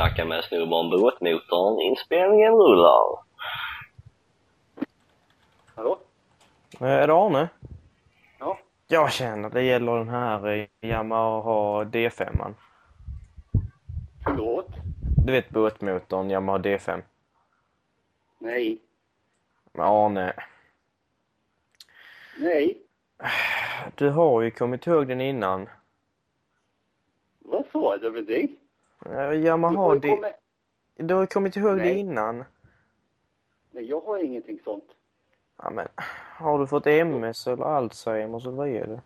snacka med snubbar om båtmotorn. Inspelningen rullar. Hallå? Eh, Är det Arne? Ja. Jag känner det gäller den här eh, Yamaha D5. -man. Förlåt? Du vet båtmotorn Yamaha D5? Nej. Men Arne, Nej. du har ju kommit ihåg den innan. Vad sa du med dig? Eh, Du har Yamaha ju D... kommit... Du har kommit ihåg det Nej. innan. Nej, jag har ingenting sånt. Ja, men har du fått MS eller Alzheimers eller vad är det?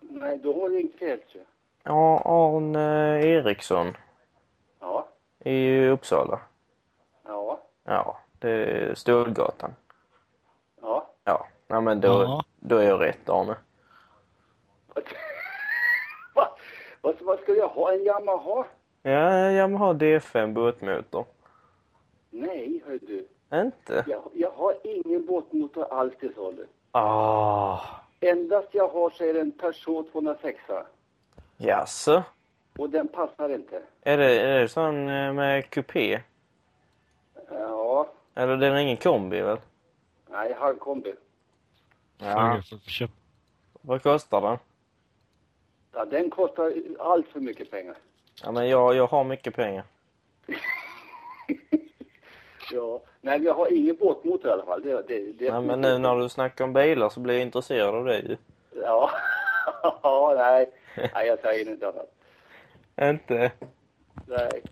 Nej, då har du ringt fel tror jag. Ja, Arne Eriksson Ja. i Uppsala. Ja. Ja, det är Stålgatan. Ja. Ja, ja men då, Ja. då är jag rätt Arne. Va? Vad, vad ska jag ha? En Yamaha? Ja, Yamaha D5 båtmotor. Nej, hör du. Inte? Jag, jag har ingen båtmotor alls till salu. Ah, Endast jag har så är det en Peugeot 206. jaså? Och den passar inte. Är det, är det sån eh, med kupé? Ja. Eller det är ingen kombi väl? Nej, halvkombi. Ja. Vad kostar den? Ja, den kostar allt för mycket pengar. Ja, men jag, jag har mycket pengar. Ja. Nej, jag har ingen båtmotor i alla fall. Det, det, det, Ja, men nu när du snackar om bilar så blir jag intresserad av det ju. Ja. ja, nej. Nej, jag säger inte annat. Inte? Nej.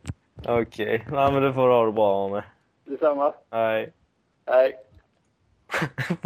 Okej. Ja, men du får ha det bra Arne. Detsamma. Nej. Nej.